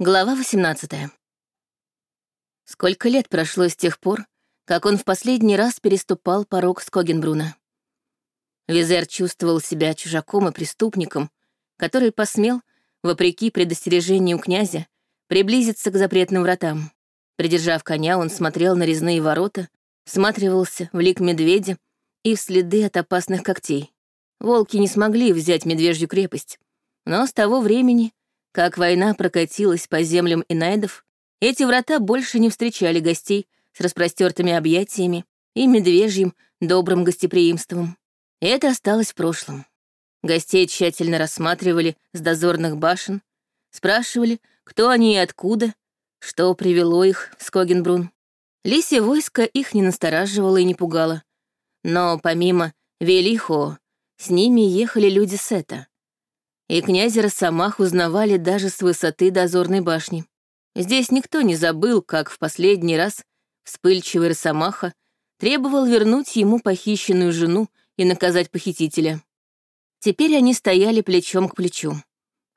Глава 18. Сколько лет прошло с тех пор, как он в последний раз переступал порог Скогенбруна. Визер чувствовал себя чужаком и преступником, который посмел, вопреки предостережению князя, приблизиться к запретным вратам. Придержав коня, он смотрел на резные ворота, всматривался в лик медведя и в следы от опасных когтей. Волки не смогли взять медвежью крепость, но с того времени как война прокатилась по землям Инайдов, эти врата больше не встречали гостей с распростертыми объятиями и медвежьим добрым гостеприимством. Это осталось в прошлом. Гостей тщательно рассматривали с дозорных башен, спрашивали, кто они и откуда, что привело их в Скогенбрун. Лисье войско их не настораживало и не пугало. Но помимо Велихо, с ними ехали люди Сета, и князя Росомах узнавали даже с высоты дозорной башни. Здесь никто не забыл, как в последний раз вспыльчивый Росомаха требовал вернуть ему похищенную жену и наказать похитителя. Теперь они стояли плечом к плечу.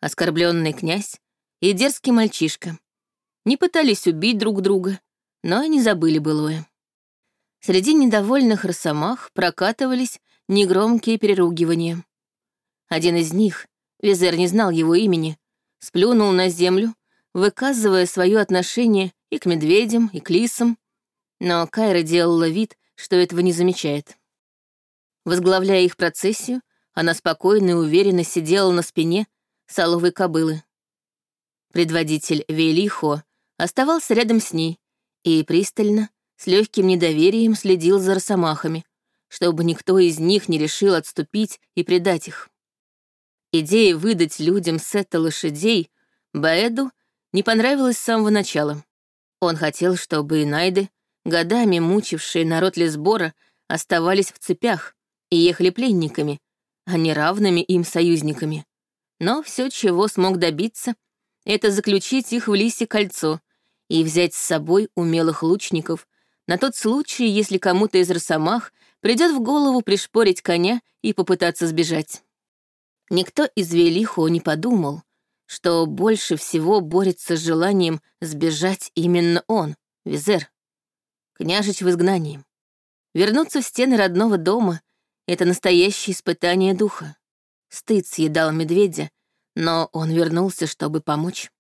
Оскорбленный князь и дерзкий мальчишка. Не пытались убить друг друга, но и не забыли былое. Среди недовольных росомах прокатывались негромкие переругивания. Один из них, Визер не знал его имени, сплюнул на землю, выказывая свое отношение и к медведям, и к лисам, но Кайра делала вид, что этого не замечает. Возглавляя их процессию, она спокойно и уверенно сидела на спине соловой кобылы. Предводитель Велихо оставался рядом с ней и пристально, с легким недоверием следил за росомахами, чтобы никто из них не решил отступить и предать их. Идея выдать людям сета лошадей Баэду не понравилась с самого начала. Он хотел, чтобы Инайды, годами мучившие народ Лесбора, оставались в цепях и ехали пленниками, а не равными им союзниками. Но все, чего смог добиться, это заключить их в лисе кольцо и взять с собой умелых лучников на тот случай, если кому-то из росомах придет в голову пришпорить коня и попытаться сбежать. Никто из Велихо не подумал, что больше всего борется с желанием сбежать именно он, Визер. Княжич в изгнании. Вернуться в стены родного дома — это настоящее испытание духа. Стыд съедал медведя, но он вернулся, чтобы помочь.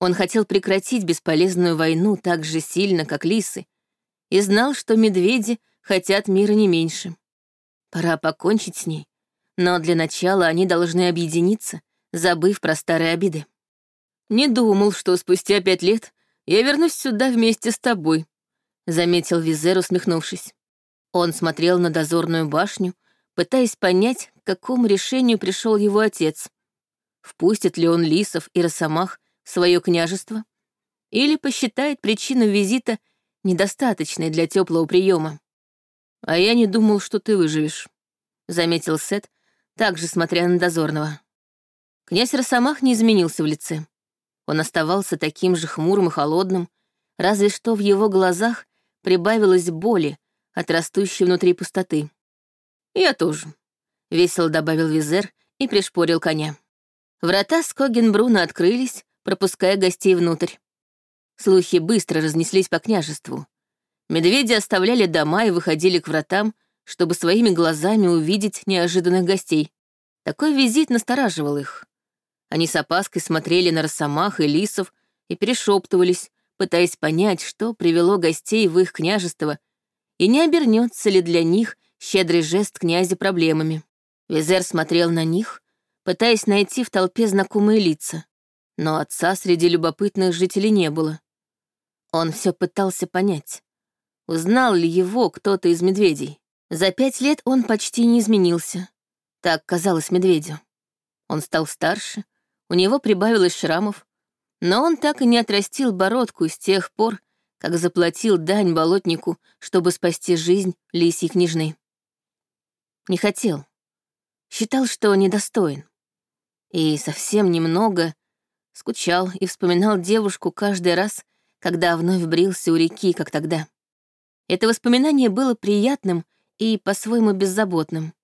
Он хотел прекратить бесполезную войну так же сильно, как лисы, и знал, что медведи хотят мира не меньше. Пора покончить с ней, но для начала они должны объединиться, забыв про старые обиды. «Не думал, что спустя пять лет я вернусь сюда вместе с тобой», — заметил Визер, усмехнувшись. Он смотрел на дозорную башню, пытаясь понять, к какому решению пришел его отец. Впустит ли он лисов и росомах в свое княжество? Или посчитает причину визита недостаточной для теплого приема? «А я не думал, что ты выживешь», — заметил Сет, также смотря на дозорного. Князь Росомах не изменился в лице. Он оставался таким же хмурым и холодным, разве что в его глазах прибавилось боли от растущей внутри пустоты. «Я тоже», — весело добавил Визер и пришпорил коня. Врата Скогенбруна открылись, пропуская гостей внутрь. Слухи быстро разнеслись по княжеству. Медведи оставляли дома и выходили к вратам, чтобы своими глазами увидеть неожиданных гостей. Такой визит настораживал их. Они с опаской смотрели на росомах и лисов и перешептывались, пытаясь понять, что привело гостей в их княжество, и не обернется ли для них щедрый жест князя проблемами. Визер смотрел на них, пытаясь найти в толпе знакомые лица, но отца среди любопытных жителей не было. Он все пытался понять, узнал ли его кто-то из медведей. За пять лет он почти не изменился. Так казалось медведю. Он стал старше, у него прибавилось шрамов, но он так и не отрастил бородку с тех пор, как заплатил дань болотнику, чтобы спасти жизнь лисьей княжны. Не хотел. Считал, что недостоин. И совсем немного скучал и вспоминал девушку каждый раз, когда вновь брился у реки, как тогда. Это воспоминание было приятным и по-своему беззаботным.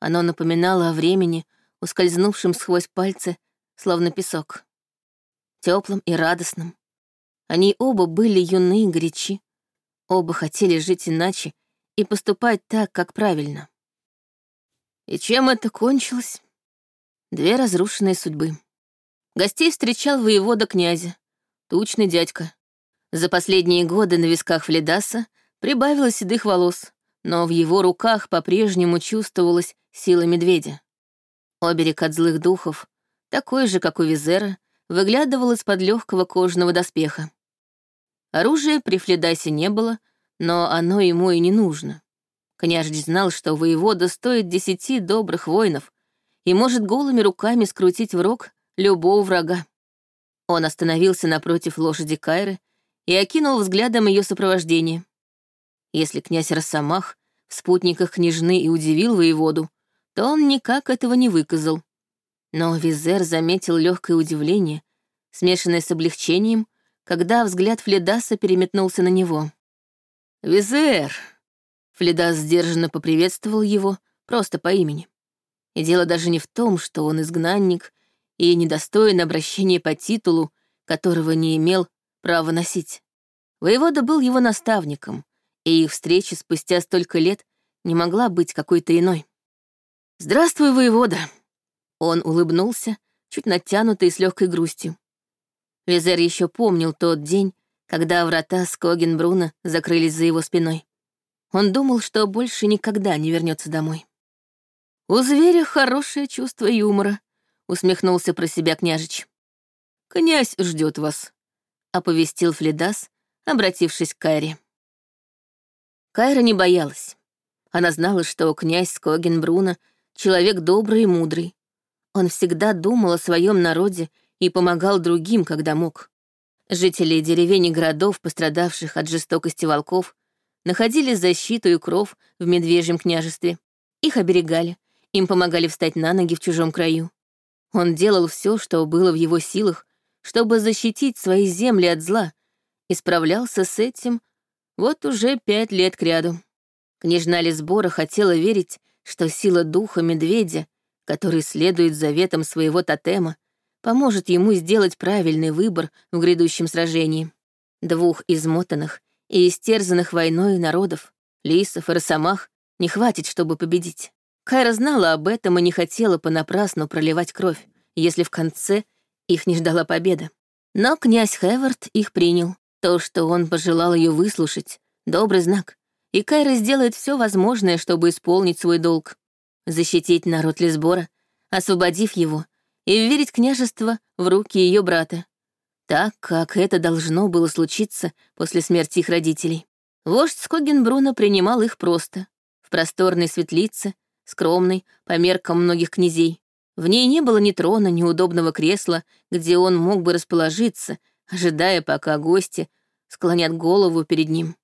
Оно напоминало о времени, ускользнувшем сквозь пальцы, словно песок. теплым и радостным. Они оба были юны и горячи, оба хотели жить иначе и поступать так, как правильно. И чем это кончилось? Две разрушенные судьбы. Гостей встречал воевода князя, тучный дядька. За последние годы на висках Фледаса прибавилось седых волос, но в его руках по-прежнему чувствовалась сила медведя. Оберег от злых духов, такой же, как у Визера, выглядывал из-под легкого кожаного доспеха. Оружия при Фледасе не было, но оно ему и не нужно. Княжич знал, что воевода стоит десяти добрых воинов и может голыми руками скрутить в рог любого врага. Он остановился напротив лошади Кайры и окинул взглядом ее сопровождение. Если князь Росомах в спутниках княжны и удивил воеводу, то он никак этого не выказал. Но Визер заметил легкое удивление, смешанное с облегчением, когда взгляд Фледаса переметнулся на него. «Визер!» Фледас сдержанно поприветствовал его, просто по имени. И дело даже не в том, что он изгнанник и недостоин обращения по титулу, которого не имел права носить. Воевода был его наставником, и их встреча спустя столько лет не могла быть какой-то иной. «Здравствуй, воевода!» Он улыбнулся, чуть натянуто и с легкой грустью. Визер еще помнил тот день, когда врата Скогенбруна закрылись за его спиной. Он думал, что больше никогда не вернется домой. «У зверя хорошее чувство юмора», — усмехнулся про себя княжич. «Князь ждет вас», — оповестил Фледас, обратившись к Кайре. Кайра не боялась. Она знала, что князь Скогенбруна — человек добрый и мудрый. Он всегда думал о своем народе и помогал другим, когда мог. Жители деревень и городов, пострадавших от жестокости волков, находили защиту и кров в Медвежьем княжестве. Их оберегали, им помогали встать на ноги в чужом краю. Он делал все, что было в его силах, чтобы защитить свои земли от зла, и справлялся с этим вот уже пять лет кряду. Княжна Лесбора хотела верить, что сила духа медведя, который следует заветам своего тотема, поможет ему сделать правильный выбор в грядущем сражении. Двух измотанных и истерзанных войной народов, лисов и росомах, не хватит, чтобы победить. Кайра знала об этом и не хотела понапрасну проливать кровь, если в конце их не ждала победа. Но князь Хевард их принял. То, что он пожелал ее выслушать, — добрый знак. И Кайра сделает все возможное, чтобы исполнить свой долг. Защитить народ Лесбора, освободив его — и вверить княжество в руки ее брата, так, как это должно было случиться после смерти их родителей. Вождь Скогенбруна принимал их просто, в просторной светлице, скромной, по меркам многих князей. В ней не было ни трона, ни удобного кресла, где он мог бы расположиться, ожидая, пока гости склонят голову перед ним.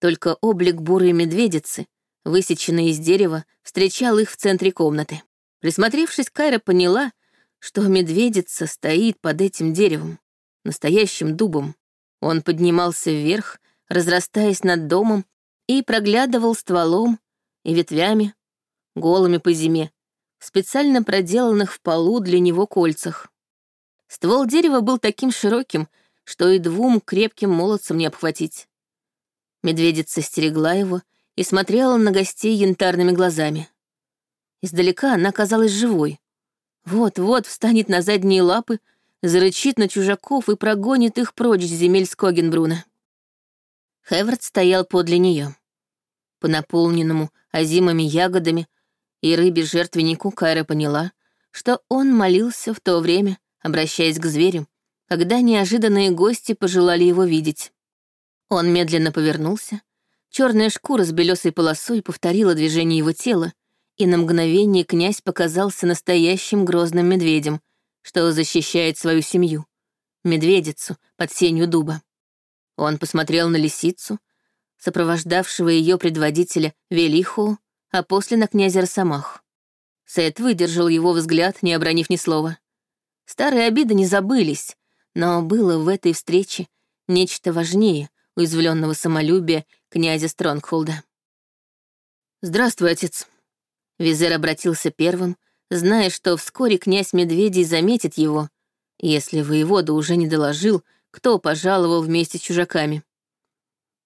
Только облик бурой медведицы, высеченный из дерева, встречал их в центре комнаты. Присмотревшись, Кайра поняла, что медведица стоит под этим деревом, настоящим дубом. Он поднимался вверх, разрастаясь над домом, и проглядывал стволом и ветвями, голыми по зиме, в специально проделанных в полу для него кольцах. Ствол дерева был таким широким, что и двум крепким молодцам не обхватить. Медведица стерегла его и смотрела на гостей янтарными глазами. Издалека она казалась живой, вот-вот встанет на задние лапы, зарычит на чужаков и прогонит их прочь с земель Скогенбруна. Хевард стоял подле нее. По наполненному озимыми ягодами и рыбе жертвеннику Кайра поняла, что он молился в то время, обращаясь к зверю, когда неожиданные гости пожелали его видеть. Он медленно повернулся, черная шкура с белесой полосой повторила движение его тела, и на мгновение князь показался настоящим грозным медведем, что защищает свою семью, медведицу под сенью дуба. Он посмотрел на лисицу, сопровождавшего ее предводителя Велиху, а после на князя Росомах. Сет выдержал его взгляд, не обронив ни слова. Старые обиды не забылись, но было в этой встрече нечто важнее уязвленного самолюбия князя Стронгхолда. «Здравствуй, отец», Визер обратился первым, зная, что вскоре князь Медведей заметит его, если воевода уже не доложил, кто пожаловал вместе с чужаками.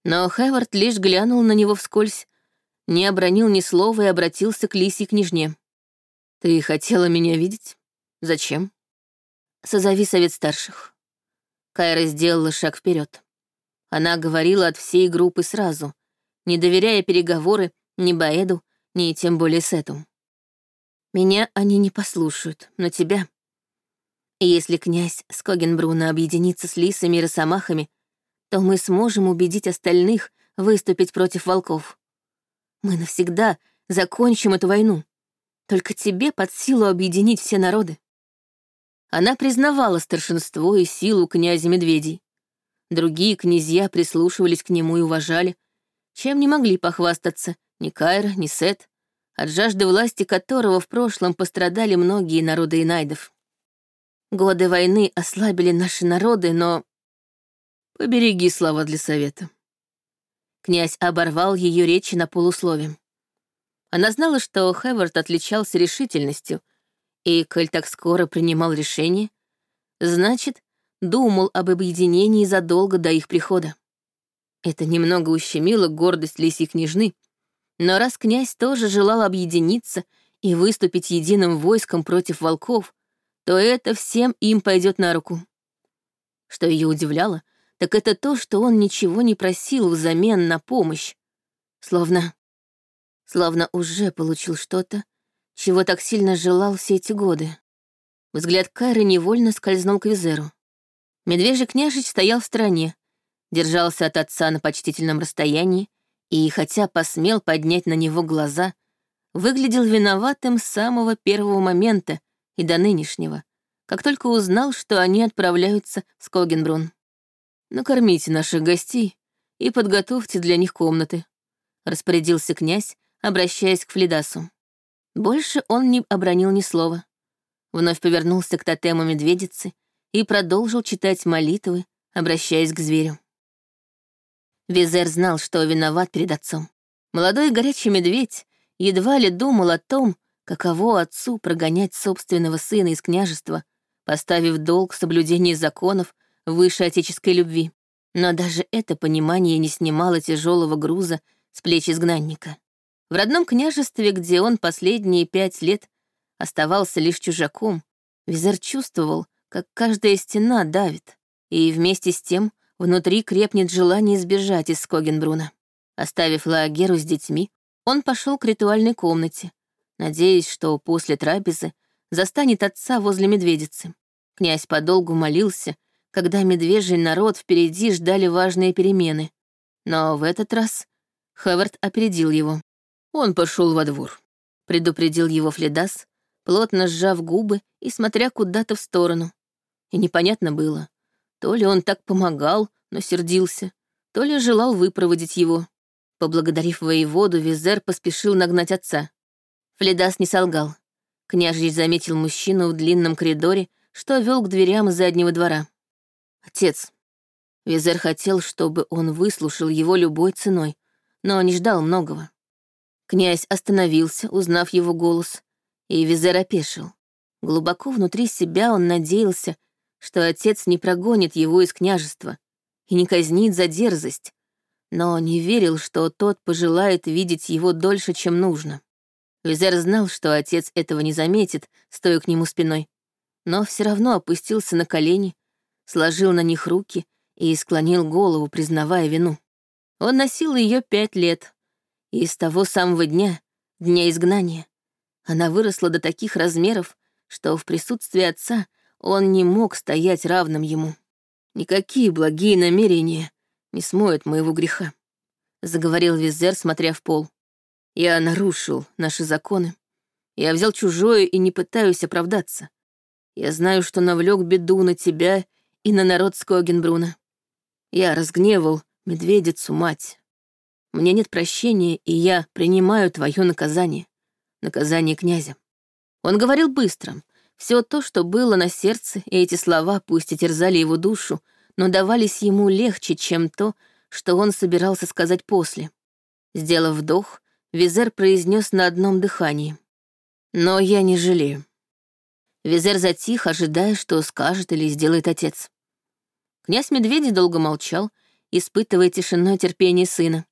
Но Хевард лишь глянул на него вскользь, не обронил ни слова и обратился к лисьей княжне. «Ты хотела меня видеть? Зачем?» «Созови совет старших». Кайра сделала шаг вперед. Она говорила от всей группы сразу, не доверяя переговоры ни Баэду, ни тем более Сету. «Меня они не послушают, но тебя...» если князь Скогенбруна объединится с лисами и росомахами, то мы сможем убедить остальных выступить против волков. Мы навсегда закончим эту войну. Только тебе под силу объединить все народы. Она признавала старшинство и силу князя Медведей. Другие князья прислушивались к нему и уважали, чем не могли похвастаться ни Кайра, ни Сет, от жажды власти которого в прошлом пострадали многие народы инайдов. Годы войны ослабили наши народы, но... Побереги слова для совета. Князь оборвал ее речи на полуслове. Она знала, что Хевард отличался решительностью, и, коль так скоро принимал решение, значит, думал об объединении задолго до их прихода. Это немного ущемило гордость лисьей княжны, но раз князь тоже желал объединиться и выступить единым войском против волков, то это всем им пойдет на руку. Что ее удивляло, так это то, что он ничего не просил взамен на помощь. Словно... Словно уже получил что-то, чего так сильно желал все эти годы. Взгляд Кайры невольно скользнул к Визеру. Медвежий княжич стоял в стороне, держался от отца на почтительном расстоянии и, хотя посмел поднять на него глаза, выглядел виноватым с самого первого момента и до нынешнего, как только узнал, что они отправляются в Скогенбрун. Накормите наших гостей и подготовьте для них комнаты», — распорядился князь, обращаясь к Флидасу. Больше он не обронил ни слова. Вновь повернулся к тотему медведицы и продолжил читать молитвы, обращаясь к зверю. Визер знал, что виноват перед отцом. Молодой горячий медведь едва ли думал о том, каково отцу прогонять собственного сына из княжества, поставив долг соблюдения законов выше отеческой любви. Но даже это понимание не снимало тяжелого груза с плеч изгнанника. В родном княжестве, где он последние пять лет оставался лишь чужаком, Визер чувствовал, как каждая стена давит, и вместе с тем внутри крепнет желание сбежать из Скогенбруна. Оставив Лагеру с детьми, он пошел к ритуальной комнате, надеясь, что после трапезы застанет отца возле медведицы. Князь подолгу молился, когда медвежий народ впереди ждали важные перемены. Но в этот раз Хевард опередил его. Он пошел во двор. Предупредил его Фледас, плотно сжав губы и смотря куда-то в сторону. И непонятно было, то ли он так помогал, но сердился, то ли желал выпроводить его. Поблагодарив воеводу, Визер поспешил нагнать отца. Фледас не солгал. Княжий заметил мужчину в длинном коридоре, что вел к дверям заднего двора. Отец. Визер хотел, чтобы он выслушал его любой ценой, но не ждал многого. Князь остановился, узнав его голос, и Визер опешил. Глубоко внутри себя он надеялся, что отец не прогонит его из княжества и не казнит за дерзость, но не верил, что тот пожелает видеть его дольше, чем нужно. Визер знал, что отец этого не заметит, стоя к нему спиной, но все равно опустился на колени, сложил на них руки и склонил голову, признавая вину. Он носил ее пять лет, и с того самого дня, дня изгнания, она выросла до таких размеров, что в присутствии отца он не мог стоять равным ему. «Никакие благие намерения не смоют моего греха», — заговорил Визер, смотря в пол. «Я нарушил наши законы. Я взял чужое и не пытаюсь оправдаться. Я знаю, что навлек беду на тебя и на народ Скогенбруна. Я разгневал медведицу мать. Мне нет прощения, и я принимаю твое наказание. Наказание князя. Он говорил быстро. Все то, что было на сердце, и эти слова, пусть и терзали его душу, но давались ему легче, чем то, что он собирался сказать после. Сделав вдох, Визер произнес на одном дыхании. «Но я не жалею. Визер затих, ожидая, что скажет или сделает отец. Князь Медведь долго молчал, испытывая тишиной терпение сына.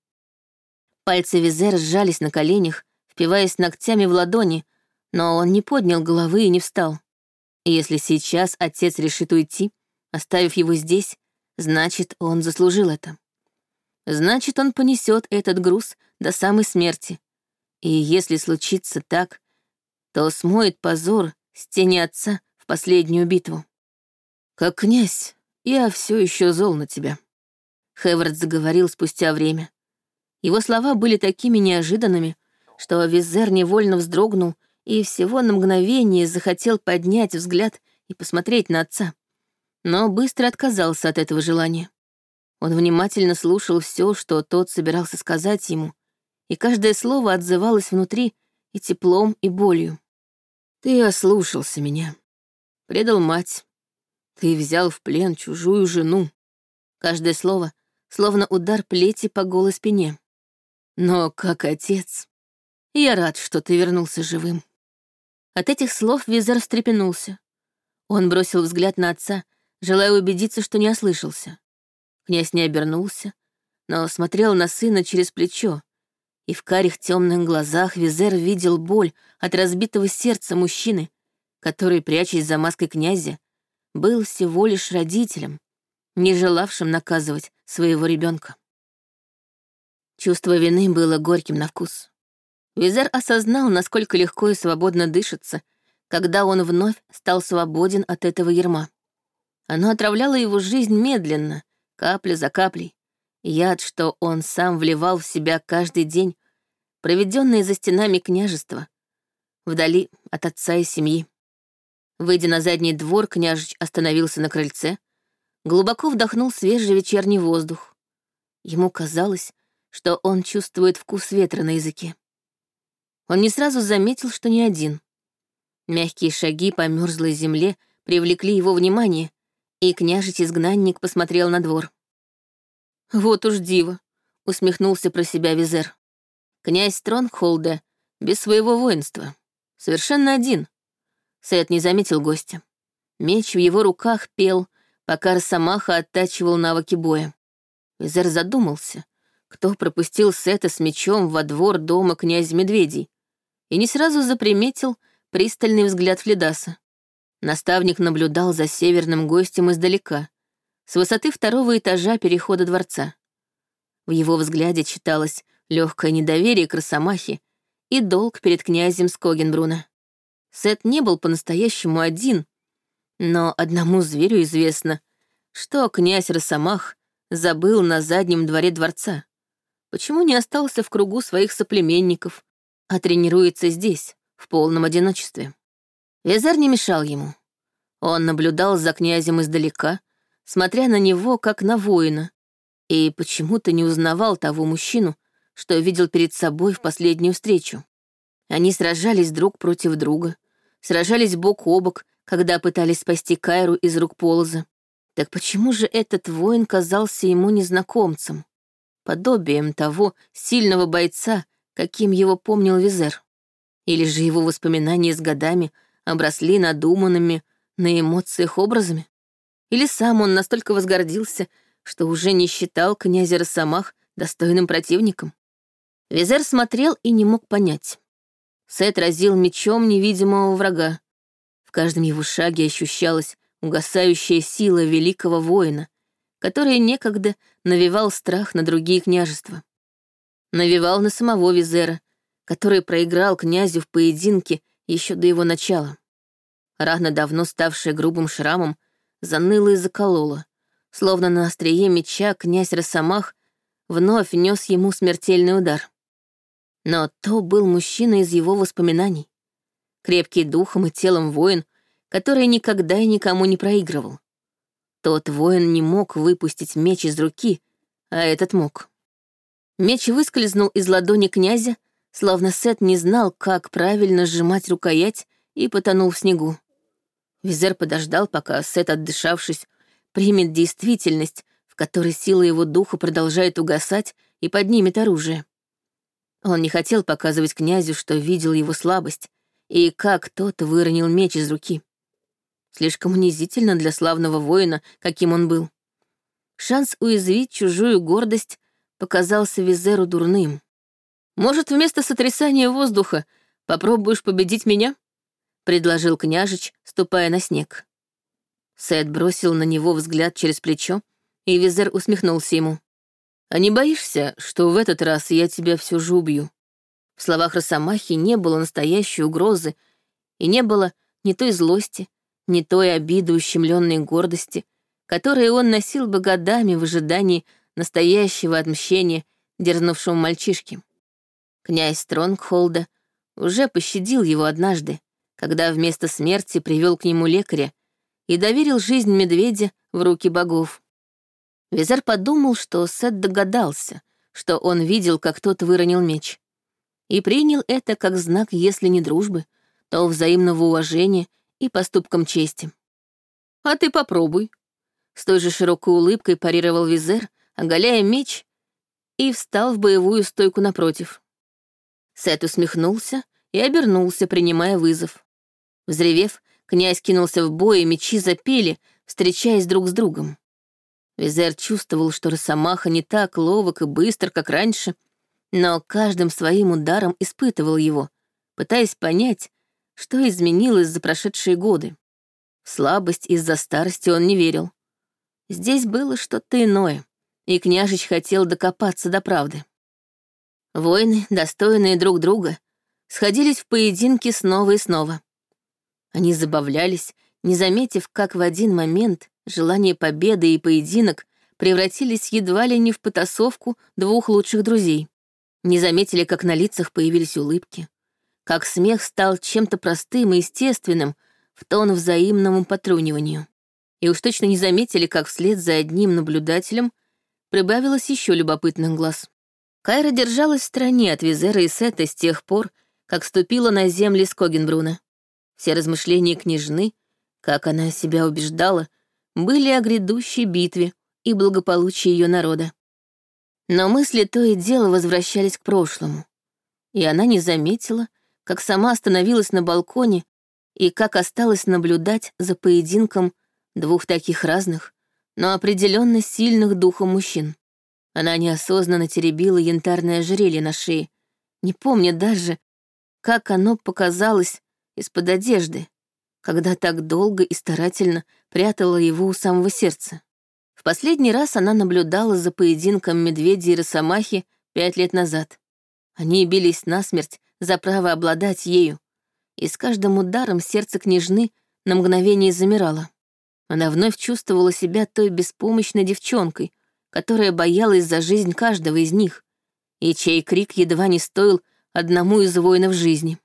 Пальцы Визера сжались на коленях, впиваясь ногтями в ладони, но он не поднял головы и не встал. если сейчас отец решит уйти, оставив его здесь, значит, он заслужил это. Значит, он понесет этот груз до самой смерти. И если случится так, то смоет позор с тени отца в последнюю битву. Как князь, я все еще зол на тебя. Хевард заговорил спустя время. Его слова были такими неожиданными, что Визер невольно вздрогнул и всего на мгновение захотел поднять взгляд и посмотреть на отца. Но быстро отказался от этого желания. Он внимательно слушал все, что тот собирался сказать ему, и каждое слово отзывалось внутри и теплом, и болью. Ты ослушался меня. Предал мать. Ты взял в плен чужую жену. Каждое слово словно удар плети по голой спине. Но как отец, я рад, что ты вернулся живым. От этих слов Визер встрепенулся. Он бросил взгляд на отца, желая убедиться, что не ослышался. Князь не обернулся, но смотрел на сына через плечо, и в карих темных глазах Визер видел боль от разбитого сердца мужчины, который, прячась за маской князя, был всего лишь родителем, не желавшим наказывать своего ребенка. Чувство вины было горьким на вкус. Визер осознал, насколько легко и свободно дышится, когда он вновь стал свободен от этого ерма. Оно отравляло его жизнь медленно, капля за каплей. Яд, что он сам вливал в себя каждый день, проведенный за стенами княжества, вдали от отца и семьи. Выйдя на задний двор, княжич остановился на крыльце, глубоко вдохнул свежий вечерний воздух. Ему казалось, что он чувствует вкус ветра на языке. Он не сразу заметил, что не один. Мягкие шаги по мерзлой земле привлекли его внимание, и княжич-изгнанник посмотрел на двор. «Вот уж диво!» — усмехнулся про себя Визер. Князь Стронгхолда без своего воинства. Совершенно один. Сет не заметил гостя. Меч в его руках пел, пока Росомаха оттачивал навыки боя. Визер задумался, кто пропустил Сета с мечом во двор дома князя Медведей, и не сразу заприметил пристальный взгляд Фледаса. Наставник наблюдал за северным гостем издалека, с высоты второго этажа перехода дворца. В его взгляде читалось легкое недоверие к Росомахе и долг перед князем Скогенбруна. Сет не был по-настоящему один, но одному зверю известно, что князь Росомах забыл на заднем дворе дворца. Почему не остался в кругу своих соплеменников, а тренируется здесь, в полном одиночестве? Визар не мешал ему. Он наблюдал за князем издалека, смотря на него, как на воина, и почему-то не узнавал того мужчину, что видел перед собой в последнюю встречу. Они сражались друг против друга, сражались бок о бок, когда пытались спасти Кайру из рук Полоза. Так почему же этот воин казался ему незнакомцем? Подобием того сильного бойца, каким его помнил Визер. Или же его воспоминания с годами обросли надуманными на эмоциях образами? Или сам он настолько возгордился, что уже не считал князя Росомах достойным противником? Визер смотрел и не мог понять. Сет разил мечом невидимого врага. В каждом его шаге ощущалась угасающая сила великого воина, который некогда навевал страх на другие княжества. Навевал на самого Визера, который проиграл князю в поединке еще до его начала. Рана, давно ставшая грубым шрамом, заныла и заколола, словно на острие меча князь Росомах вновь нес ему смертельный удар. Но то был мужчина из его воспоминаний. Крепкий духом и телом воин, который никогда и никому не проигрывал. Тот воин не мог выпустить меч из руки, а этот мог. Меч выскользнул из ладони князя, словно Сет не знал, как правильно сжимать рукоять, и потонул в снегу. Визер подождал, пока Сет, отдышавшись, примет действительность, в которой сила его духа продолжает угасать, и поднимет оружие. Он не хотел показывать князю, что видел его слабость, и как тот выронил меч из руки. Слишком унизительно для славного воина, каким он был. Шанс уязвить чужую гордость показался Визеру дурным. «Может, вместо сотрясания воздуха попробуешь победить меня?» — предложил княжич, ступая на снег. Сет бросил на него взгляд через плечо, и Визер усмехнулся ему. «А не боишься, что в этот раз я тебя все же убью?» В словах Росомахи не было настоящей угрозы, и не было ни той злости, ни той обиды ущемленной гордости, которые он носил бы годами в ожидании настоящего отмщения дерзнувшему мальчишке. Князь Стронгхолда уже пощадил его однажды, когда вместо смерти привел к нему лекаря и доверил жизнь медведя в руки богов. Визар подумал, что Сет догадался, что он видел, как тот выронил меч, и принял это как знак, если не дружбы, то взаимного уважения и поступкам чести. «А ты попробуй», — с той же широкой улыбкой парировал Визер, оголяя меч, и встал в боевую стойку напротив. Сет усмехнулся и обернулся, принимая вызов. Взревев, князь кинулся в бой, и мечи запели, встречаясь друг с другом. Визер чувствовал, что Росомаха не так ловок и быстр, как раньше, но каждым своим ударом испытывал его, пытаясь понять, что изменилось за прошедшие годы. В слабость из-за старости он не верил. Здесь было что-то иное, и княжич хотел докопаться до правды. Воины, достойные друг друга, сходились в поединки снова и снова. Они забавлялись, не заметив, как в один момент желание победы и поединок превратились едва ли не в потасовку двух лучших друзей. Не заметили, как на лицах появились улыбки, как смех стал чем-то простым и естественным в тон взаимному потруниванию. И уж точно не заметили, как вслед за одним наблюдателем прибавилось еще любопытных глаз. Кайра держалась в стороне от Визера и Сета с тех пор, как ступила на земли Скогенбруна. Все размышления княжны, как она себя убеждала, были о грядущей битве и благополучии ее народа. Но мысли то и дело возвращались к прошлому, и она не заметила, как сама остановилась на балконе и как осталось наблюдать за поединком двух таких разных, но определенно сильных духом мужчин. Она неосознанно теребила янтарное ожерелье на шее, не помня даже, как оно показалось из-под одежды, когда так долго и старательно прятала его у самого сердца. В последний раз она наблюдала за поединком медведя и росомахи пять лет назад. Они бились насмерть за право обладать ею, и с каждым ударом сердце княжны на мгновение замирало. Она вновь чувствовала себя той беспомощной девчонкой, которая боялась за жизнь каждого из них, и чей крик едва не стоил одному из воинов жизни.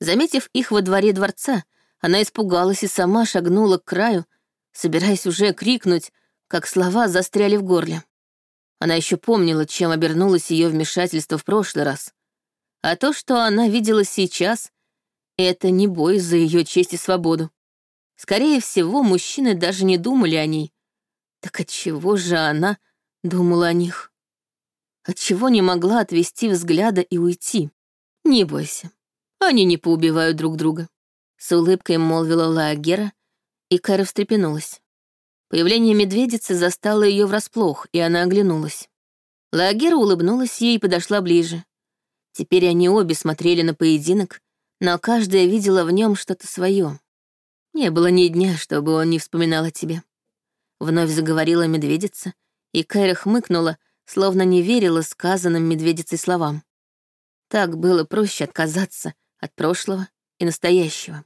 Заметив их во дворе дворца, она испугалась и сама шагнула к краю, собираясь уже крикнуть, как слова застряли в горле. Она еще помнила, чем обернулось ее вмешательство в прошлый раз. А то, что она видела сейчас, это не бой за ее честь и свободу. Скорее всего, мужчины даже не думали о ней. Так отчего же она думала о них? Отчего не могла отвести взгляда и уйти? Не бойся, они не поубивают друг друга. С улыбкой молвила Лагера, и Кайра встрепенулась. Появление медведицы застало ее врасплох, и она оглянулась. Лагера улыбнулась ей и подошла ближе. Теперь они обе смотрели на поединок, но каждая видела в нем что-то свое. Не было ни дня, чтобы он не вспоминал о тебе. Вновь заговорила медведица, и Кайра хмыкнула, словно не верила сказанным медведицей словам. Так было проще отказаться от прошлого и настоящего.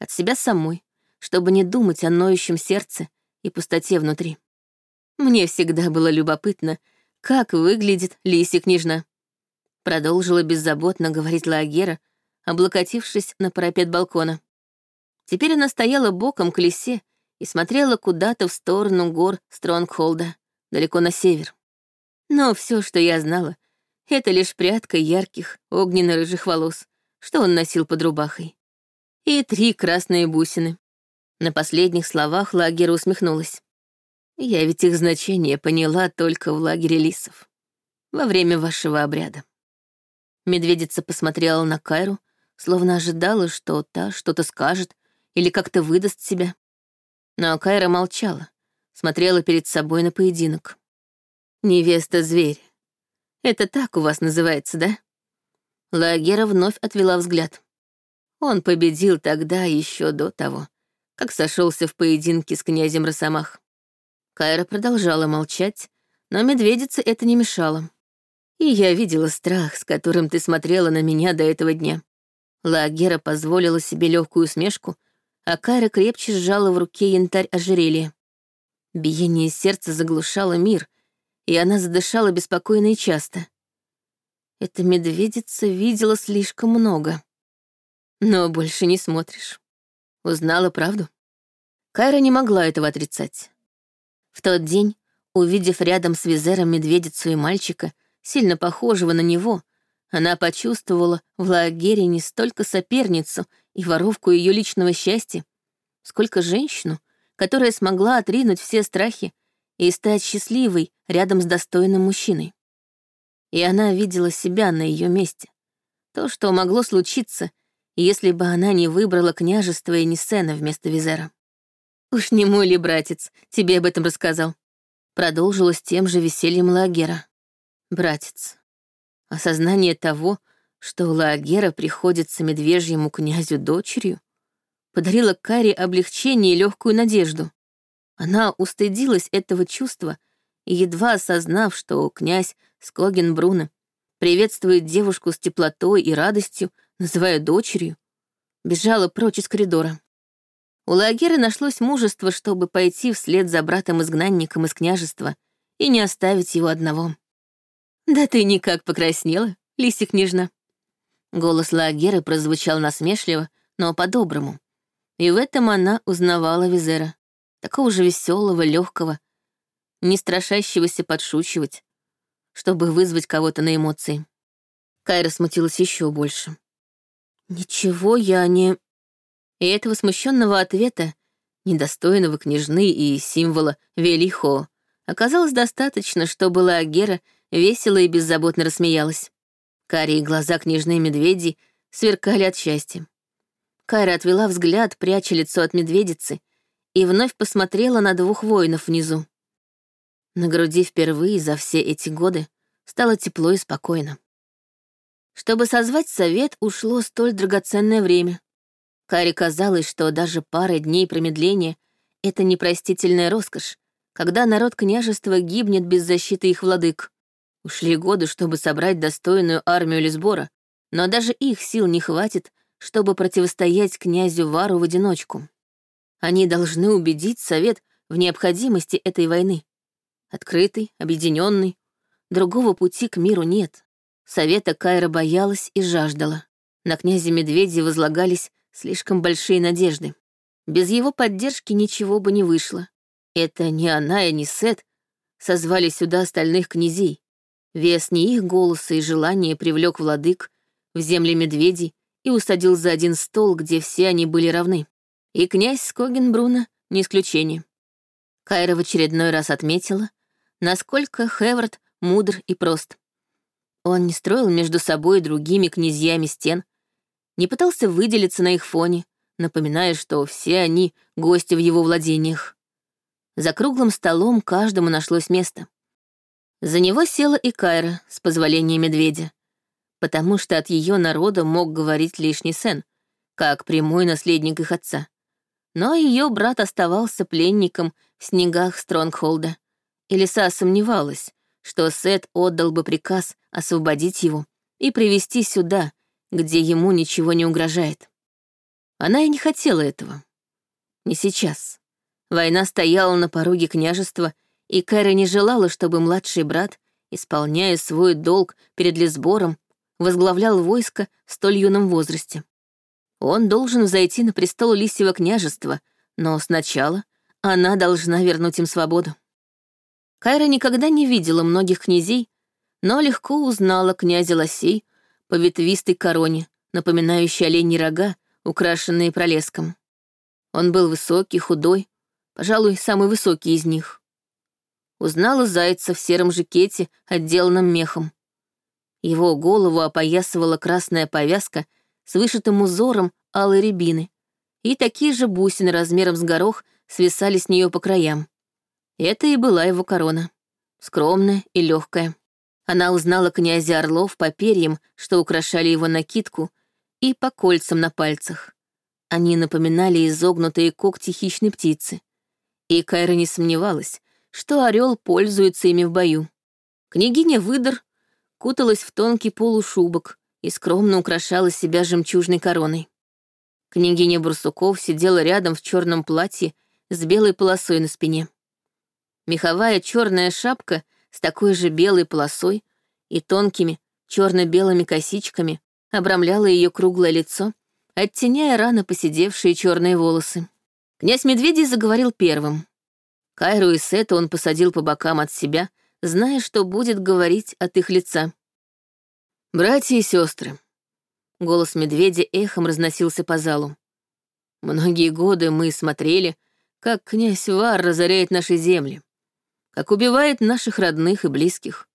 От себя самой, чтобы не думать о ноющем сердце и пустоте внутри. Мне всегда было любопытно, как выглядит лисья княжна. Продолжила беззаботно говорить Лагера, облокотившись на парапет балкона. Теперь она стояла боком к лисе и смотрела куда-то в сторону гор Стронгхолда, далеко на север. Но все, что я знала, это лишь прядка ярких огненно-рыжих волос, что он носил под рубахой. И три красные бусины. На последних словах лагерь усмехнулась. Я ведь их значение поняла только в лагере лисов. Во время вашего обряда. Медведица посмотрела на Кайру, словно ожидала, что та что-то скажет или как-то выдаст себя. Но Кайра молчала, смотрела перед собой на поединок. «Невеста-зверь. Это так у вас называется, да?» Лагера вновь отвела взгляд. Он победил тогда еще до того, как сошелся в поединке с князем Росомах. Кайра продолжала молчать, но медведице это не мешало. И я видела страх, с которым ты смотрела на меня до этого дня. Лагера позволила себе легкую усмешку, а Кайра крепче сжала в руке янтарь ожерелья. Биение сердца заглушало мир, и она задышала беспокойно и часто. Эта медведица видела слишком много. Но больше не смотришь. Узнала правду? Кайра не могла этого отрицать. В тот день, увидев рядом с Визером медведицу и мальчика, сильно похожего на него, она почувствовала в лагере не столько соперницу и воровку ее личного счастья, сколько женщину, которая смогла отринуть все страхи и стать счастливой рядом с достойным мужчиной. И она видела себя на ее месте. То, что могло случиться, если бы она не выбрала княжество и Нисена вместо Визера. «Уж не мой ли братец тебе об этом рассказал?» Продолжилось тем же весельем Лагера. Братец. Осознание того, что Лагера приходится медвежьему князю дочерью, подарило Каре облегчение и легкую надежду. Она устыдилась этого чувства и, едва осознав, что князь Скоген Бруно приветствует девушку с теплотой и радостью, называя дочерью, бежала прочь из коридора. У Лагеры нашлось мужество, чтобы пойти вслед за братом-изгнанником из княжества и не оставить его одного. «Да ты никак покраснела, лисик княжна». Голос Лагеры прозвучал насмешливо, но по-доброму. И в этом она узнавала Визера, такого же веселого, легкого, не страшащегося подшучивать, чтобы вызвать кого-то на эмоции. Кайра смутилась еще больше. «Ничего я не...» И этого смущенного ответа, недостойного княжны и символа Велихо, оказалось достаточно, чтобы Лагера весело и беззаботно рассмеялась. Карие глаза княжны медведи сверкали от счастья. Кайра отвела взгляд, пряча лицо от медведицы, и вновь посмотрела на двух воинов внизу. На груди впервые за все эти годы стало тепло и спокойно. Чтобы созвать совет, ушло столь драгоценное время. Каре казалось, что даже пара дней промедления — это непростительная роскошь, когда народ княжества гибнет без защиты их владык. Ушли годы, чтобы собрать достойную армию Лисбора, но даже их сил не хватит, чтобы противостоять князю Вару в одиночку. Они должны убедить Совет в необходимости этой войны. Открытый, объединенный. Другого пути к миру нет. Совета Кайра боялась и жаждала. На князя Медведя возлагались слишком большие надежды. Без его поддержки ничего бы не вышло. Это не она и не Сет созвали сюда остальных князей. Вес не их голоса и желания привлек владык в земли медведей и усадил за один стол, где все они были равны. И князь Скогенбруна не исключение. Кайра в очередной раз отметила, насколько Хевард мудр и прост. Он не строил между собой и другими князьями стен, не пытался выделиться на их фоне, напоминая, что все они — гости в его владениях. За круглым столом каждому нашлось место. За него села и Кайра, с позволения медведя, потому что от ее народа мог говорить лишний Сен, как прямой наследник их отца. Но ее брат оставался пленником в снегах Стронгхолда, и Лиса сомневалась, что Сет отдал бы приказ освободить его и привести сюда, где ему ничего не угрожает. Она и не хотела этого. Не сейчас. Война стояла на пороге княжества, и Кэра не желала, чтобы младший брат, исполняя свой долг перед Лесбором, возглавлял войско в столь юном возрасте. Он должен зайти на престол Лисьего княжества, но сначала она должна вернуть им свободу. Кайра никогда не видела многих князей, но легко узнала князя Лосей по ветвистой короне, напоминающей оленьи рога, украшенные пролеском. Он был высокий, худой, пожалуй, самый высокий из них. Узнала зайца в сером жакете, отделанном мехом. Его голову опоясывала красная повязка с вышитым узором алой рябины, и такие же бусины размером с горох свисали с нее по краям. Это и была его корона. Скромная и легкая. Она узнала князя Орлов по перьям, что украшали его накидку, и по кольцам на пальцах. Они напоминали изогнутые когти хищной птицы. И Кайра не сомневалась, что орел пользуется ими в бою. Княгиня Выдор куталась в тонкий полушубок и скромно украшала себя жемчужной короной. Княгиня Бурсуков сидела рядом в черном платье с белой полосой на спине. Меховая черная шапка с такой же белой полосой и тонкими черно-белыми косичками обрамляла ее круглое лицо, оттеняя рано поседевшие черные волосы. Князь Медведей заговорил первым. Кайру и Сета он посадил по бокам от себя, зная, что будет говорить от их лица. «Братья и сестры. Голос медведя эхом разносился по залу. Многие годы мы смотрели, как князь Вар разоряет наши земли, как убивает наших родных и близких.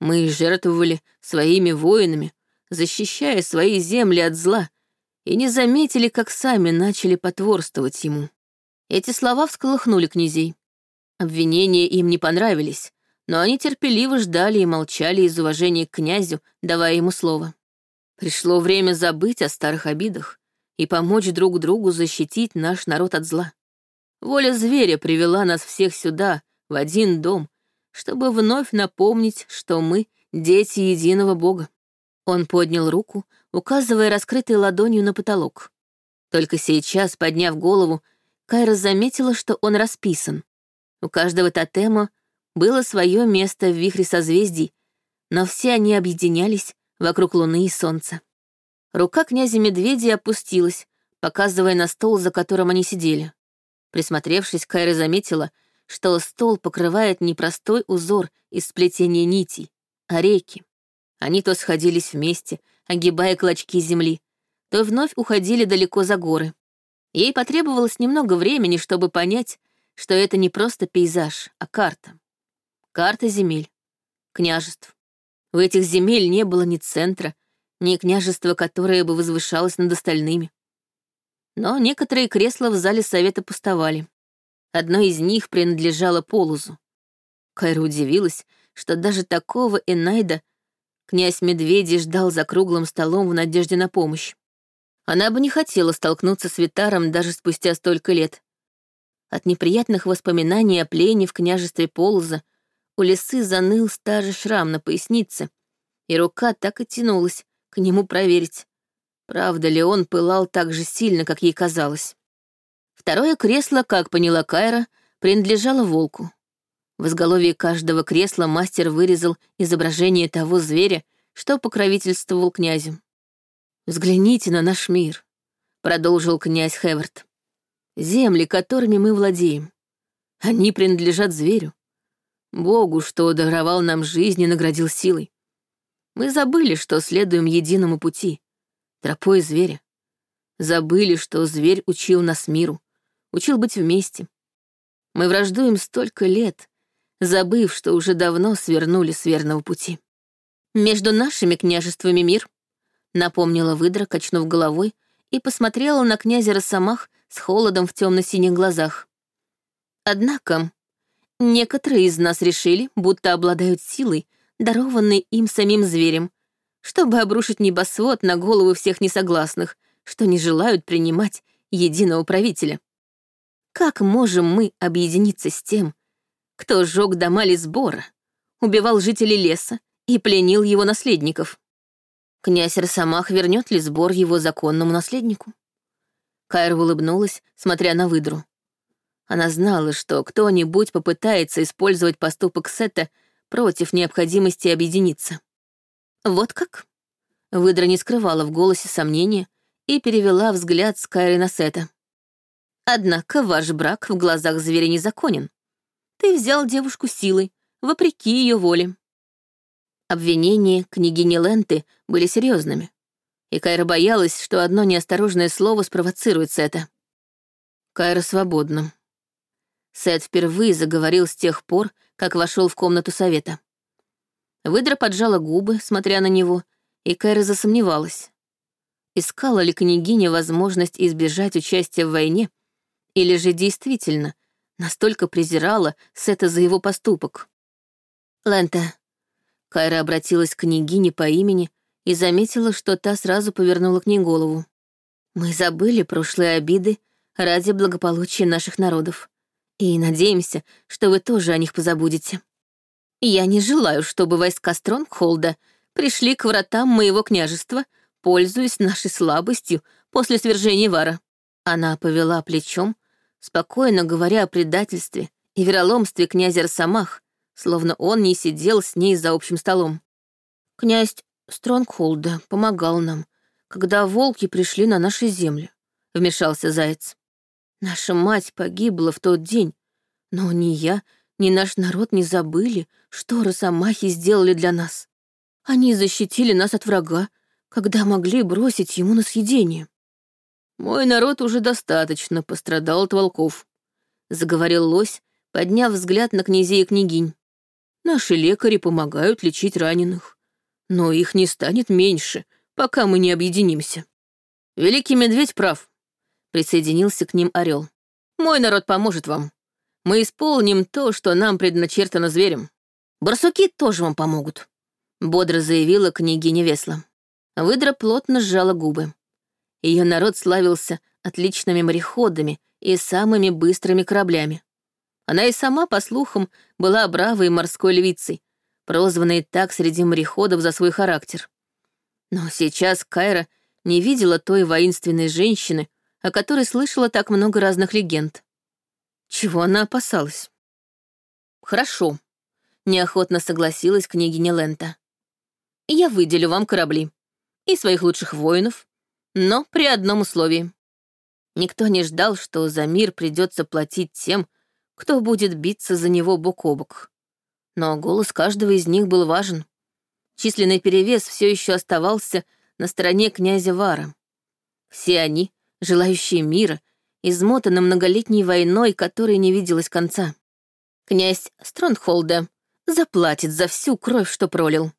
Мы жертвовали своими воинами, защищая свои земли от зла, и не заметили, как сами начали потворствовать ему. Эти слова всколыхнули князей. Обвинения им не понравились, но они терпеливо ждали и молчали из уважения к князю, давая ему слово. Пришло время забыть о старых обидах и помочь друг другу защитить наш народ от зла. Воля зверя привела нас всех сюда, в один дом, чтобы вновь напомнить, что мы — дети единого Бога. Он поднял руку, указывая раскрытой ладонью на потолок. Только сейчас, подняв голову, Кайра заметила, что он расписан. У каждого тотема было свое место в вихре созвездий, но все они объединялись вокруг Луны и Солнца. Рука князя Медведя опустилась, показывая на стол, за которым они сидели. Присмотревшись, Кайра заметила, что стол покрывает не простой узор из сплетения нитей, а реки. Они то сходились вместе, огибая клочки земли, то вновь уходили далеко за горы. Ей потребовалось немного времени, чтобы понять, что это не просто пейзаж, а карта. Карта земель, княжеств. У этих земель не было ни центра, ни княжества, которое бы возвышалось над остальными. Но некоторые кресла в зале совета пустовали. Одно из них принадлежало Полузу. Кайра удивилась, что даже такого Энайда князь Медведий ждал за круглым столом в надежде на помощь. Она бы не хотела столкнуться с Витаром даже спустя столько лет. От неприятных воспоминаний о плене в княжестве Полоза у лисы заныл старый шрам на пояснице, и рука так и тянулась к нему проверить, правда ли он пылал так же сильно, как ей казалось. Второе кресло, как поняла Кайра, принадлежало волку. В изголовье каждого кресла мастер вырезал изображение того зверя, что покровительствовал князю. «Взгляните на наш мир», — продолжил князь Хевард. «Земли, которыми мы владеем. Они принадлежат зверю. Богу, что даровал нам жизнь и наградил силой. Мы забыли, что следуем единому пути, тропой зверя. Забыли, что зверь учил нас миру, учил быть вместе. Мы враждуем столько лет, забыв, что уже давно свернули с верного пути. Между нашими княжествами мир, напомнила выдра, качнув головой, и посмотрела на князя Росомах с холодом в темно-синих глазах. Однако, некоторые из нас решили, будто обладают силой, дарованной им самим зверем, чтобы обрушить небосвод на головы всех несогласных, что не желают принимать единого правителя. Как можем мы объединиться с тем, кто сжег дома Лисбора, убивал жителей леса и пленил его наследников? Князь Росомах вернет ли сбор его законному наследнику? Кайр улыбнулась, смотря на выдру. Она знала, что кто-нибудь попытается использовать поступок Сета против необходимости объединиться. Вот как? Выдра не скрывала в голосе сомнения и перевела взгляд с Кайры на Сета. Однако ваш брак в глазах зверя незаконен. Ты взял девушку силой, вопреки ее воле. Обвинения княгини Ленты были серьезными, и Кайра боялась, что одно неосторожное слово спровоцирует Сета. Кайра свободна. Сет впервые заговорил с тех пор, как вошел в комнату совета. Выдра поджала губы, смотря на него, и Кайра засомневалась. Искала ли княгиня возможность избежать участия в войне, или же действительно настолько презирала Сета за его поступок? «Лента». Кайра обратилась к княгине по имени и заметила, что та сразу повернула к ней голову. «Мы забыли прошлые обиды ради благополучия наших народов и надеемся, что вы тоже о них позабудете. Я не желаю, чтобы войска Стронгхолда пришли к вратам моего княжества, пользуясь нашей слабостью после свержения Вара. Она повела плечом, спокойно говоря о предательстве и вероломстве князя Росомах, словно он не сидел с ней за общим столом. Князь Стронгхолда помогал нам, когда волки пришли на наши земли, вмешался Заяц. Наша мать погибла в тот день, но ни я, ни наш народ не забыли, что росомахи сделали для нас. Они защитили нас от врага, когда могли бросить ему на съедение. Мой народ уже достаточно пострадал от волков, заговорил лось, подняв взгляд на князей и княгинь. Наши лекари помогают лечить раненых, но их не станет меньше, пока мы не объединимся. Великий медведь прав, Присоединился к ним орел. «Мой народ поможет вам. Мы исполним то, что нам предначертано зверем. Барсуки тоже вам помогут», — бодро заявила княгиня Весла. Выдра плотно сжала губы. Ее народ славился отличными мореходами и самыми быстрыми кораблями. Она и сама, по слухам, была бравой морской львицей, прозванной так среди мореходов за свой характер. Но сейчас Кайра не видела той воинственной женщины, о которой слышала так много разных легенд. Чего она опасалась? Хорошо, неохотно согласилась княгиня Лента. Я выделю вам корабли и своих лучших воинов, но при одном условии. Никто не ждал, что за мир придется платить тем, кто будет биться за него бок о бок. Но голос каждого из них был важен. Численный перевес все еще оставался на стороне князя Вара. Все они желающие мира, измотаны многолетней войной, которой не виделось конца. Князь Стронгхолда заплатит за всю кровь, что пролил.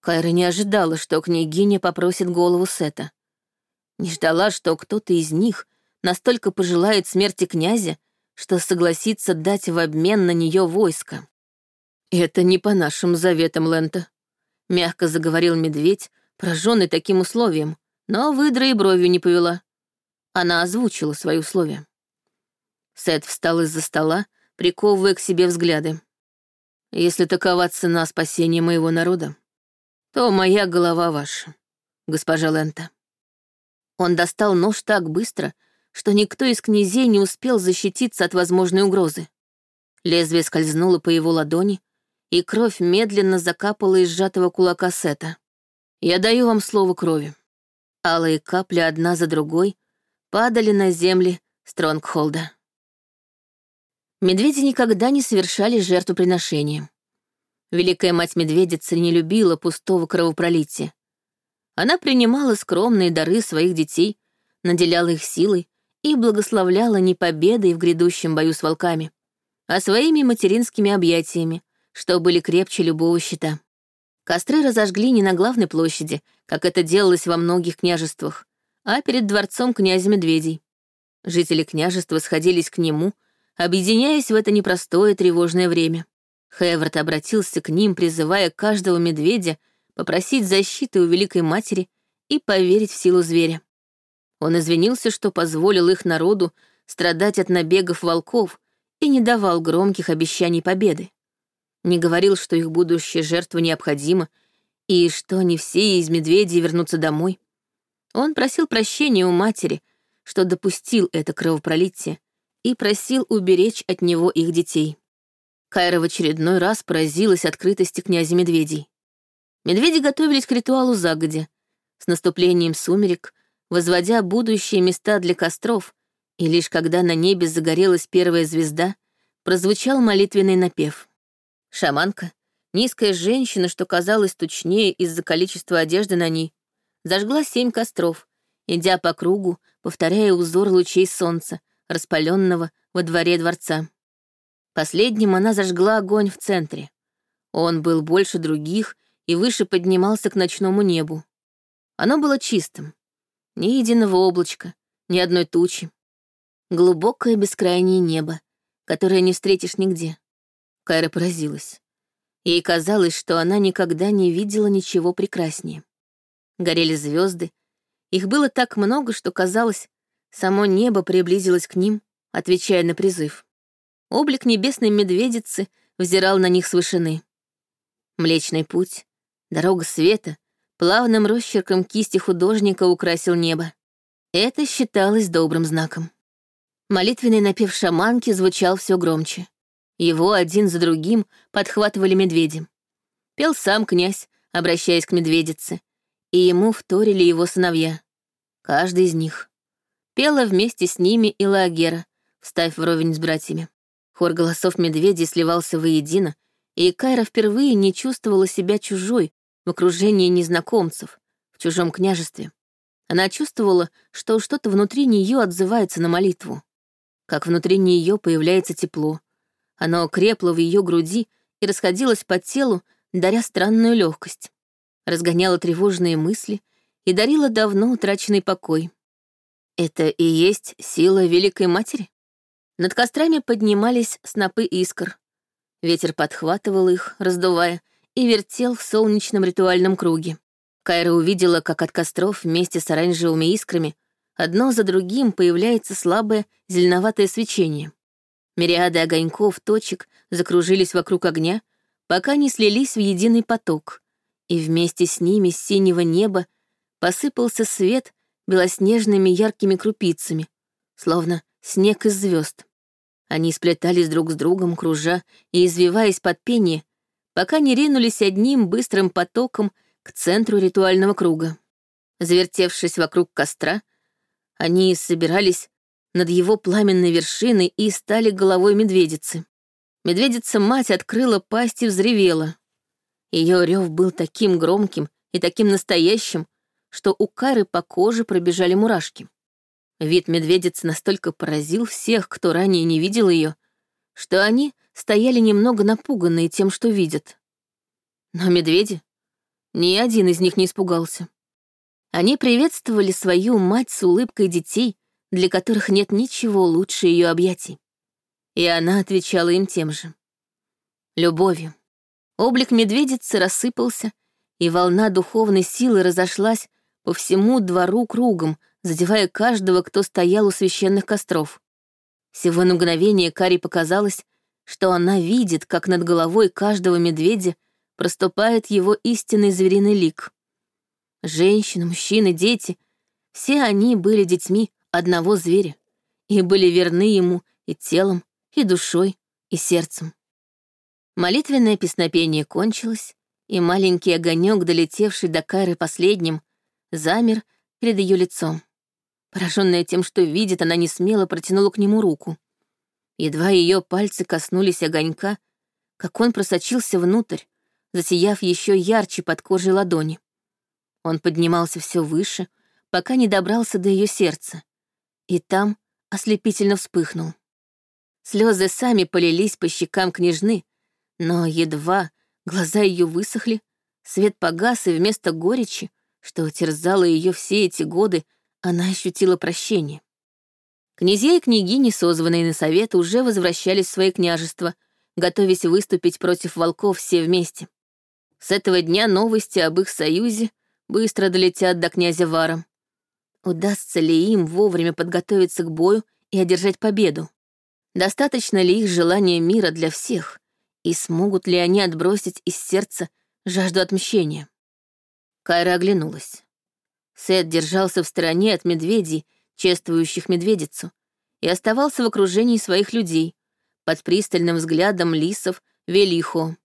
Кайра не ожидала, что княгиня попросит голову Сета. Не ждала, что кто-то из них настолько пожелает смерти князя, что согласится дать в обмен на нее войско. «Это не по нашим заветам, Лента», — мягко заговорил медведь, пораженный таким условием, но выдра и бровью не повела. Она озвучила свои условия. Сет встал из-за стола, приковывая к себе взгляды. «Если такова цена спасения моего народа, то моя голова ваша, госпожа Лента». Он достал нож так быстро, что никто из князей не успел защититься от возможной угрозы. Лезвие скользнуло по его ладони, и кровь медленно закапала из сжатого кулака Сета. «Я даю вам слово крови». Алые капли одна за другой падали на земли Стронгхолда. Медведи никогда не совершали жертвоприношения. Великая мать-медведица не любила пустого кровопролития. Она принимала скромные дары своих детей, наделяла их силой и благословляла не победой в грядущем бою с волками, а своими материнскими объятиями, что были крепче любого щита. Костры разожгли не на главной площади, как это делалось во многих княжествах, а перед дворцом князя Медведей. Жители княжества сходились к нему, объединяясь в это непростое тревожное время. Хеврот обратился к ним, призывая каждого медведя попросить защиты у Великой Матери и поверить в силу зверя. Он извинился, что позволил их народу страдать от набегов волков и не давал громких обещаний победы. Не говорил, что их будущая жертва необходима, и что не все из медведей вернутся домой. Он просил прощения у матери, что допустил это кровопролитие, и просил уберечь от него их детей. Кайра в очередной раз поразилась открытости князя Медведей. Медведи готовились к ритуалу загодя, с наступлением сумерек, возводя будущие места для костров, и лишь когда на небе загорелась первая звезда, прозвучал молитвенный напев. Шаманка, низкая женщина, что казалась тучнее из-за количества одежды на ней, зажгла семь костров, идя по кругу, повторяя узор лучей солнца, распаленного во дворе дворца. Последним она зажгла огонь в центре. Он был больше других и выше поднимался к ночному небу. Оно было чистым. Ни единого облачка, ни одной тучи. Глубокое бескрайнее небо, которое не встретишь нигде. Кайра поразилась. Ей казалось, что она никогда не видела ничего прекраснее. Горели звезды. Их было так много, что казалось, само небо приблизилось к ним, отвечая на призыв. Облик небесной медведицы взирал на них с вышины. Млечный путь, дорога света, плавным росчерком кисти художника украсил небо. Это считалось добрым знаком. Молитвенный напев шаманки звучал все громче. Его один за другим подхватывали медведи. Пел сам князь, обращаясь к медведице, и ему вторили его сыновья. Каждый из них. Пела вместе с ними и Лагера, встав вровень с братьями. Хор голосов медведей сливался воедино, и Кайра впервые не чувствовала себя чужой в окружении незнакомцев, в чужом княжестве. Она чувствовала, что что-то внутри нее отзывается на молитву. Как внутри нее появляется тепло, оно крепло в ее груди и расходилось по телу, даря странную легкость. Разгоняло тревожные мысли и дарило давно утраченный покой. Это и есть сила Великой Матери? Над кострами поднимались снопы искр. Ветер подхватывал их, раздувая, и вертел в солнечном ритуальном круге. Кайра увидела, как от костров вместе с оранжевыми искрами одно за другим появляется слабое зеленоватое свечение. Мириады огоньков, точек закружились вокруг огня, пока не слились в единый поток, и вместе с ними с синего неба посыпался свет белоснежными яркими крупицами, словно снег из звезд. Они сплетались друг с другом, кружа и извиваясь под пение, пока не ринулись одним быстрым потоком к центру ритуального круга. Завертевшись вокруг костра, они собирались над его пламенной вершиной и стали головой медведицы. Медведица-мать открыла пасть и взревела. Ее рев был таким громким и таким настоящим, что у Кары по коже пробежали мурашки. Вид медведицы настолько поразил всех, кто ранее не видел ее, что они стояли немного напуганные тем, что видят. Но медведи, ни один из них не испугался. Они приветствовали свою мать с улыбкой детей, для которых нет ничего лучше ее объятий. И она отвечала им тем же. Любовью. Облик медведицы рассыпался, и волна духовной силы разошлась по всему двору кругом, задевая каждого, кто стоял у священных костров. Всего на мгновение Кари показалось, что она видит, как над головой каждого медведя проступает его истинный звериный лик. Женщины, мужчины, дети — все они были детьми, одного зверя и были верны ему и телом, и душой, и сердцем. Молитвенное песнопение кончилось, и маленький огонек, долетевший до Кайры последним, замер перед ее лицом. Пораженная тем, что видит, она не смело протянула к нему руку. Едва ее пальцы коснулись огонька, как он просочился внутрь, засияв еще ярче под кожей ладони. Он поднимался все выше, пока не добрался до ее сердца и там ослепительно вспыхнул. Слезы сами полились по щекам княжны, но едва глаза ее высохли, свет погас, и вместо горечи, что терзало ее все эти годы, она ощутила прощение. Князья и княгини, созванные на совет, уже возвращались в свои княжества, готовясь выступить против волков все вместе. С этого дня новости об их союзе быстро долетят до князя Вара. Удастся ли им вовремя подготовиться к бою и одержать победу? Достаточно ли их желания мира для всех? И смогут ли они отбросить из сердца жажду отмщения? Кайра оглянулась. Сет держался в стороне от медведей, чествующих медведицу, и оставался в окружении своих людей, под пристальным взглядом лисов Велихо.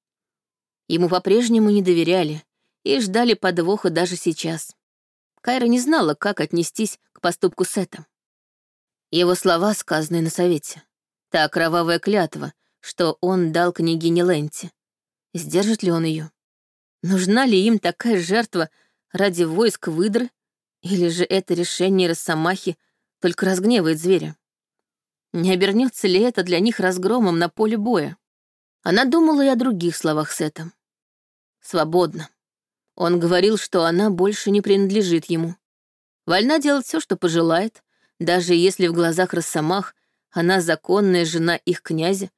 Ему по-прежнему не доверяли и ждали подвоха даже сейчас. Кайра не знала, как отнестись к поступку Сета. Его слова, сказанные на совете. Та кровавая клятва, что он дал княгине Ленте. Сдержит ли он ее? Нужна ли им такая жертва ради войск выдры? Или же это решение Росомахи только разгневает зверя? Не обернется ли это для них разгромом на поле боя? Она думала и о других словах Сета. Свободно. Он говорил, что она больше не принадлежит ему. Вольна делать все, что пожелает, даже если в глазах Росомах она законная жена их князя,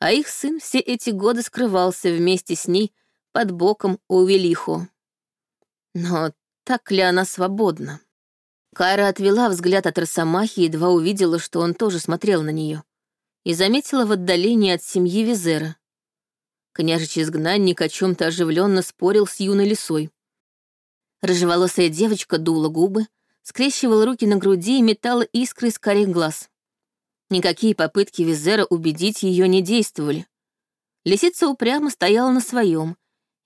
а их сын все эти годы скрывался вместе с ней под боком у Велиху. Но так ли она свободна? Кайра отвела взгляд от Росомахи и едва увидела, что он тоже смотрел на нее, и заметила в отдалении от семьи Визера. Княжич-изгнанник о чем-то оживленно спорил с юной лисой. Рыжеволосая девочка дула губы, скрещивала руки на груди и метала искры из карих глаз. Никакие попытки Визера убедить ее не действовали. Лисица упрямо стояла на своем,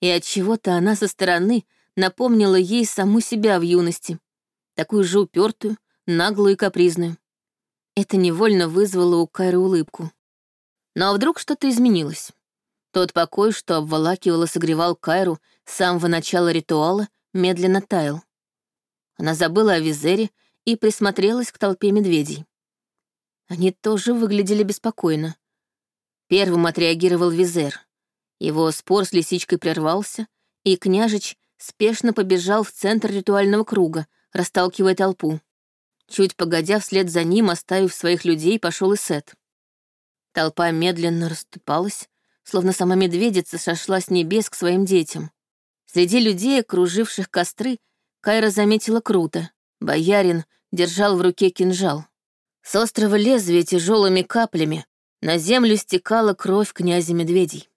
и от чего то она со стороны напомнила ей саму себя в юности, такую же упертую, наглую и капризную. Это невольно вызвало у Кайры улыбку. Но вдруг что-то изменилось? Тот покой, что обволакивал и согревал Кайру с самого начала ритуала, медленно таял. Она забыла о Визере и присмотрелась к толпе медведей. Они тоже выглядели беспокойно. Первым отреагировал Визер. Его спор с лисичкой прервался, и княжич спешно побежал в центр ритуального круга, расталкивая толпу. Чуть погодя, вслед за ним, оставив своих людей, пошел и Сет. Толпа медленно расступалась, словно сама медведица сошла с небес к своим детям. Среди людей, окруживших костры, Кайра заметила круто. Боярин держал в руке кинжал. С острого лезвия тяжелыми каплями на землю стекала кровь князя медведей.